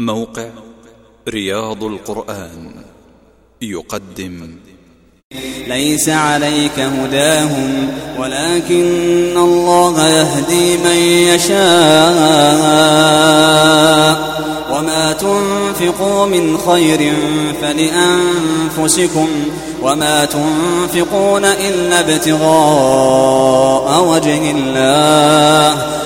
موقع رياض القرآن يقدم. ليس عليك هداهم ولكن الله يهدي من يشاء. وما تنفقوا من خير فلأنفسكم وما تنفقون إلا ابتغاء وجه الله.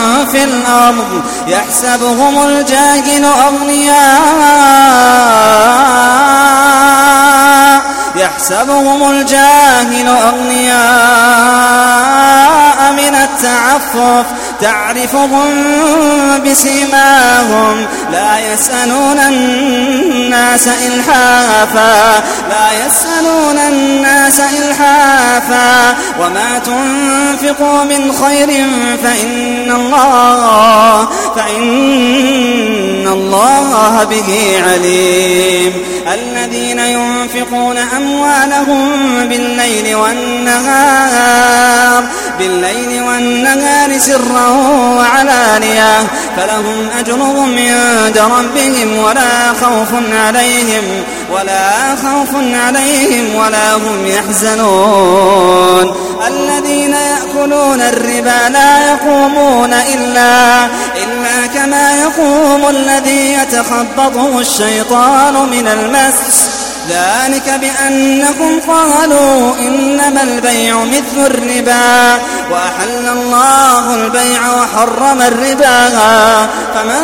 في الأرض يحسبهم الجاهل أغنياء. يحسبهم الجاهل أغنياء. التعفف تعرفهم بسيماهم. لا يسألون الناس إلحافا. لا يسألون الناس إلحافا. وما تنفقوا من خير فإن الله فإن الله به عليم. الذين ينفقون أموالهم بالليل والنهار بالليل والنهار سرا وعلانية فلهم أجرهم عند ربهم ولا خوف عليهم ولا خوف عليهم ولا هم يحزنون. الذين يأكلون الربا لا يقومون إلا إلا كما يقوم الذي يتخبطه الشيطان من المس. ذلك بأنكم قالوا إنما البيع مثل الربا وأحل الله البيع وحرم الربا. فمن